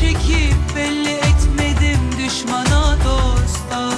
çekip belli etmedim düşmana dosta.